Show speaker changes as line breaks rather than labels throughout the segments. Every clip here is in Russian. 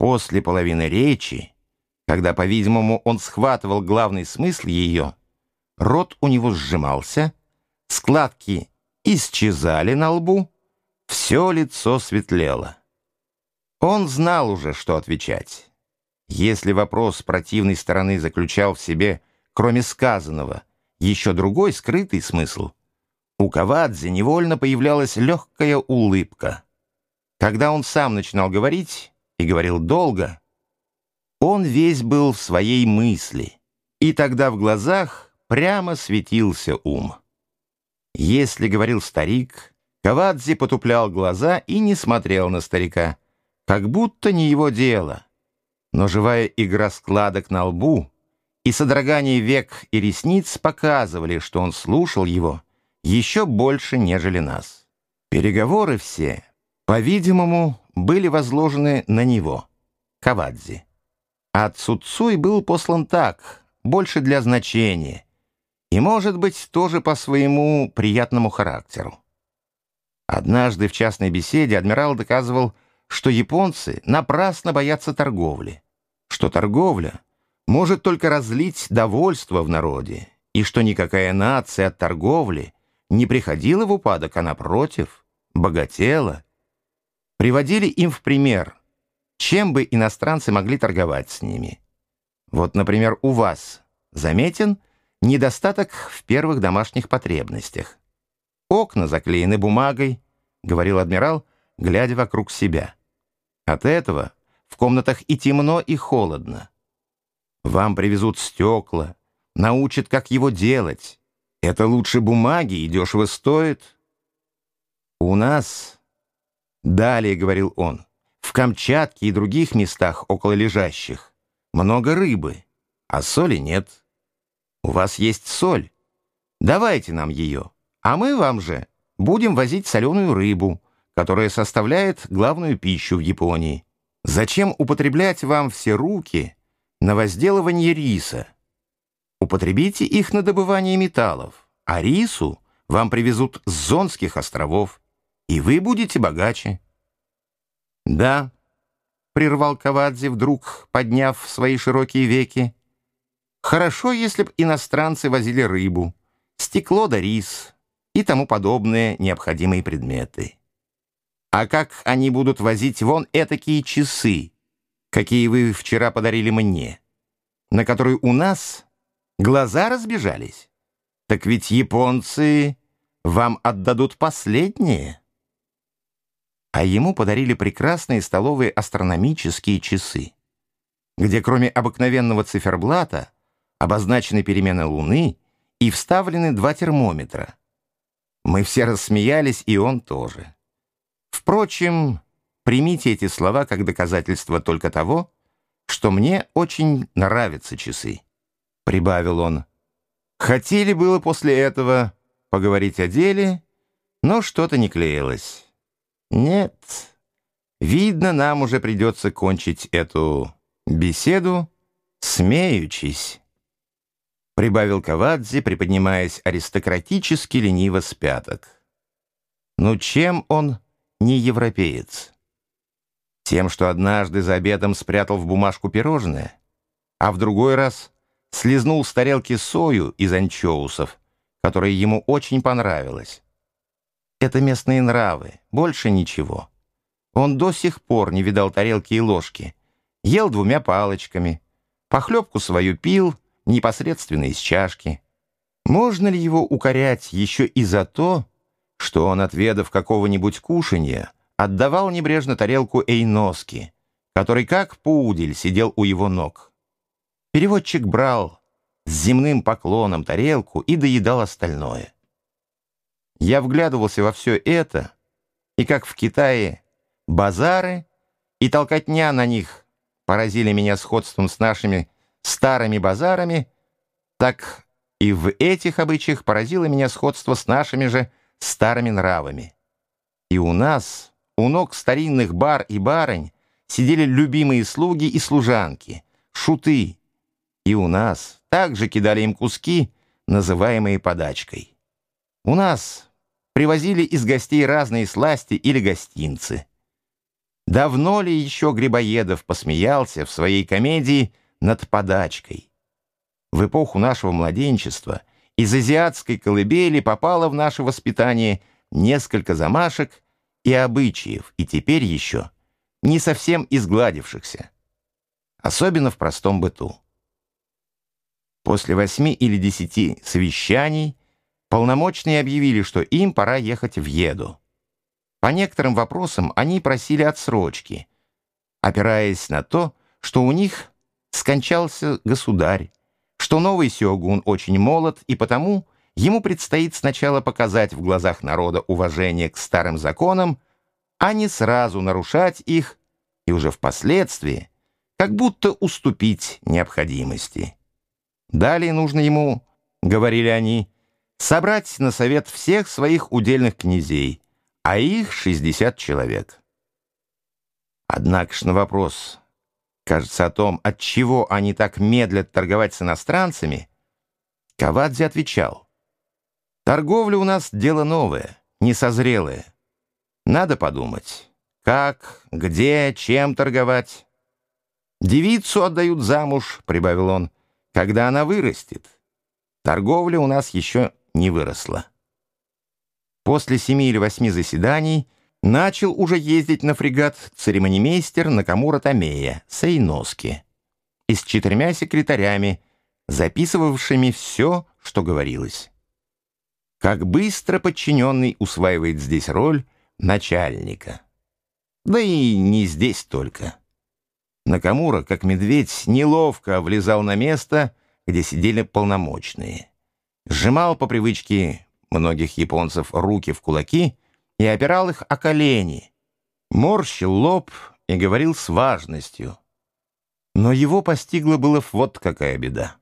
После половины речи, когда, по-видимому, он схватывал главный смысл ее, рот у него сжимался, складки исчезали на лбу, все лицо светлело. Он знал уже, что отвечать. Если вопрос противной стороны заключал в себе, кроме сказанного, еще другой скрытый смысл, у Кавадзе невольно появлялась легкая улыбка. Когда он сам начинал говорить, и говорил долго, он весь был в своей мысли, и тогда в глазах прямо светился ум. Если говорил старик, Кавадзе потуплял глаза и не смотрел на старика, как будто не его дело. Но живая игра складок на лбу и содрогание век и ресниц показывали, что он слушал его еще больше, нежели нас. Переговоры все, по-видимому, были возложены на него, Кавадзи. А Цуцуй был послан так, больше для значения, и, может быть, тоже по своему приятному характеру. Однажды в частной беседе адмирал доказывал, что японцы напрасно боятся торговли, что торговля может только разлить довольство в народе, и что никакая нация от торговли не приходила в упадок, а напротив, богатела приводили им в пример, чем бы иностранцы могли торговать с ними. Вот, например, у вас заметен недостаток в первых домашних потребностях. Окна заклеены бумагой, говорил адмирал, глядя вокруг себя. От этого в комнатах и темно, и холодно. Вам привезут стекла, научат, как его делать. Это лучше бумаги и дешево стоит. У нас Далее, говорил он, в Камчатке и других местах около лежащих много рыбы, а соли нет. У вас есть соль. Давайте нам ее, а мы вам же будем возить соленую рыбу, которая составляет главную пищу в Японии. Зачем употреблять вам все руки на возделывание риса? Употребите их на добывание металлов, а рису вам привезут с Зонских островов и вы будете богаче. Да, прервал Кавадзе, вдруг подняв свои широкие веки. Хорошо, если б иностранцы возили рыбу, стекло да рис и тому подобные необходимые предметы. А как они будут возить вон этакие часы, какие вы вчера подарили мне, на которые у нас глаза разбежались? Так ведь японцы вам отдадут последнее а ему подарили прекрасные столовые астрономические часы, где кроме обыкновенного циферблата обозначены перемены Луны и вставлены два термометра. Мы все рассмеялись, и он тоже. Впрочем, примите эти слова как доказательство только того, что мне очень нравятся часы, — прибавил он. Хотели было после этого поговорить о деле, но что-то не клеилось. Нет, видно, нам уже придется кончить эту беседу, смеючись. Прибавил Кавадзе, приподнимаясь аристократически лениво с пяток. Ну чем он не европеец? Тем, что однажды за обедом спрятал в бумажку пирожное, а в другой раз слезнул с тарелки сою из анчоусов, которая ему очень понравилась. Это местные нравы, больше ничего. Он до сих пор не видал тарелки и ложки. Ел двумя палочками. Похлебку свою пил непосредственно из чашки. Можно ли его укорять еще и за то, что он, отведав какого-нибудь кушанья, отдавал небрежно тарелку Эйноски, который как пудель сидел у его ног? Переводчик брал с земным поклоном тарелку и доедал остальное. Я вглядывался во все это, и как в Китае базары и толкотня на них поразили меня сходством с нашими старыми базарами, так и в этих обычаях поразило меня сходство с нашими же старыми нравами. И у нас, у ног старинных бар и барынь, сидели любимые слуги и служанки, шуты, и у нас также кидали им куски, называемые подачкой. У нас привозили из гостей разные сласти или гостинцы. Давно ли еще Грибоедов посмеялся в своей комедии над подачкой? В эпоху нашего младенчества из азиатской колыбели попало в наше воспитание несколько замашек и обычаев, и теперь еще не совсем изгладившихся, особенно в простом быту. После восьми или десяти совещаний полномочные объявили, что им пора ехать в Еду. По некоторым вопросам они просили отсрочки, опираясь на то, что у них скончался государь, что новый сёгун очень молод, и потому ему предстоит сначала показать в глазах народа уважение к старым законам, а не сразу нарушать их и уже впоследствии как будто уступить необходимости. Далее нужно ему, говорили они, собрать на совет всех своих удельных князей, а их 60 человек. Однако ж на вопрос, кажется, о том, от чего они так медлят торговать с иностранцами, Кавадзе отвечал, «Торговля у нас дело новое, несозрелое. Надо подумать, как, где, чем торговать. Девицу отдают замуж, — прибавил он, — когда она вырастет. Торговля у нас еще не выросла. После семи или восьми заседаний начал уже ездить на фрегат церемонимейстер Накамура Тамея, Сейноски, и с четырьмя секретарями, записывавшими все, что говорилось. Как быстро подчиненный усваивает здесь роль начальника. Да и не здесь только. Накамура, как медведь, неловко влезал на место, где сидели полномочные. Сжимал по привычке многих японцев руки в кулаки и опирал их о колени, морщил лоб и говорил с важностью. Но его постигла было вот какая беда.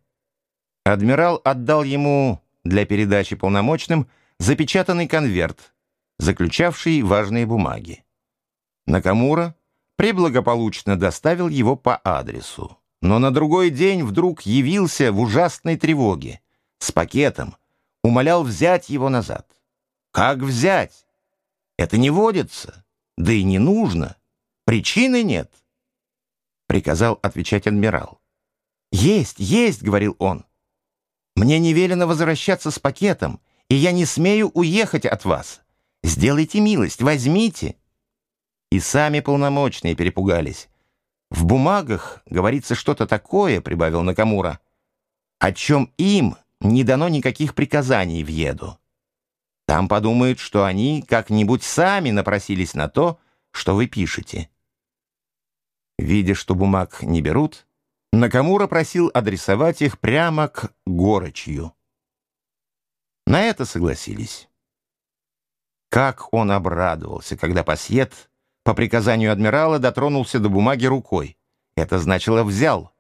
Адмирал отдал ему для передачи полномочным запечатанный конверт, заключавший важные бумаги. Накамура преблагополучно доставил его по адресу, но на другой день вдруг явился в ужасной тревоге, с пакетом, умолял взять его назад. Как взять? Это не водится, да и не нужно. Причины нет. Приказал отвечать адмирал. «Есть, есть», — говорил он. «Мне не велено возвращаться с пакетом, и я не смею уехать от вас. Сделайте милость, возьмите». И сами полномочные перепугались. «В бумагах говорится что-то такое», — прибавил Накамура, «о чем им не дано никаких приказаний в еду. Там подумают, что они как-нибудь сами напросились на то, что вы пишете». Видя, что бумаг не берут, Накамура просил адресовать их прямо к Горочью. На это согласились. Как он обрадовался, когда Пассет по приказанию адмирала дотронулся до бумаги рукой. Это значило «взял».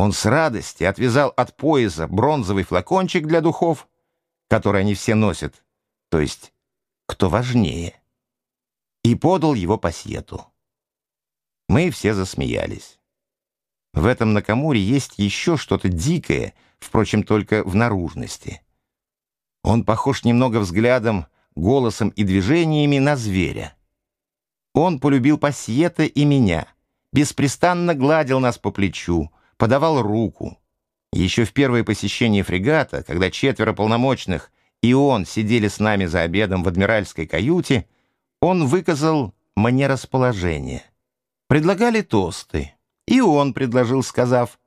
Он с радости отвязал от пояса бронзовый флакончик для духов, который они все носят, то есть кто важнее, и подал его пассету. Мы все засмеялись. В этом Накамуре есть еще что-то дикое, впрочем, только в наружности. Он похож немного взглядом, голосом и движениями на зверя. Он полюбил Пассиета и меня, беспрестанно гладил нас по плечу, подавал руку. Еще в первое посещение фрегата, когда четверо полномочных и он сидели с нами за обедом в адмиральской каюте, он выказал мне расположение. Предлагали тосты, и он предложил, сказав,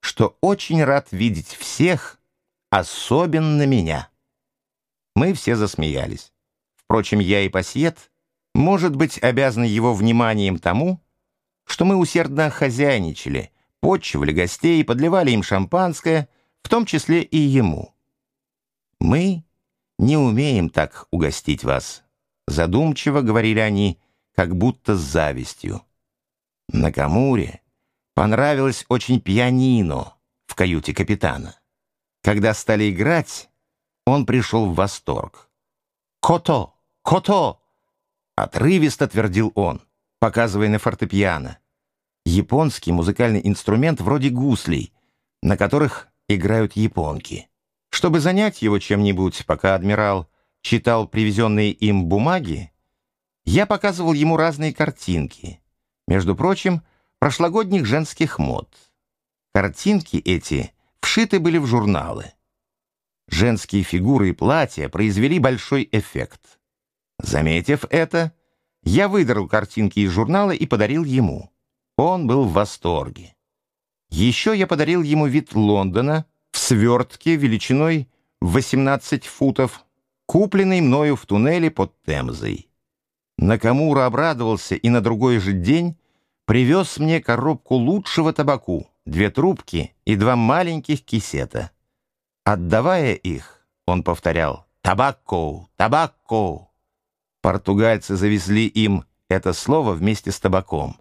что очень рад видеть всех, особенно меня. Мы все засмеялись. Впрочем, я и Пассиет может быть обязаны его вниманием тому, что мы усердно хозяйничали, подчивали гостей, подливали им шампанское, в том числе и ему. «Мы не умеем так угостить вас», — задумчиво говорили они, как будто с завистью. На Камуре понравилось очень пианино в каюте капитана. Когда стали играть, он пришел в восторг. «Кото! Кото!» Отрывисто твердил он, показывая на фортепиано. Японский музыкальный инструмент вроде гуслей, на которых играют японки. Чтобы занять его чем-нибудь, пока адмирал читал привезенные им бумаги, Я показывал ему разные картинки, между прочим, прошлогодних женских мод. Картинки эти вшиты были в журналы. Женские фигуры и платья произвели большой эффект. Заметив это, я выдрал картинки из журнала и подарил ему. Он был в восторге. Еще я подарил ему вид Лондона в свертке величиной 18 футов, купленный мною в туннеле под Темзой. Накамура обрадовался и на другой же день привез мне коробку лучшего табаку, две трубки и два маленьких кисета. Отдавая их, он повторял «Табакко! Табакко!». Португальцы завезли им это слово вместе с табаком.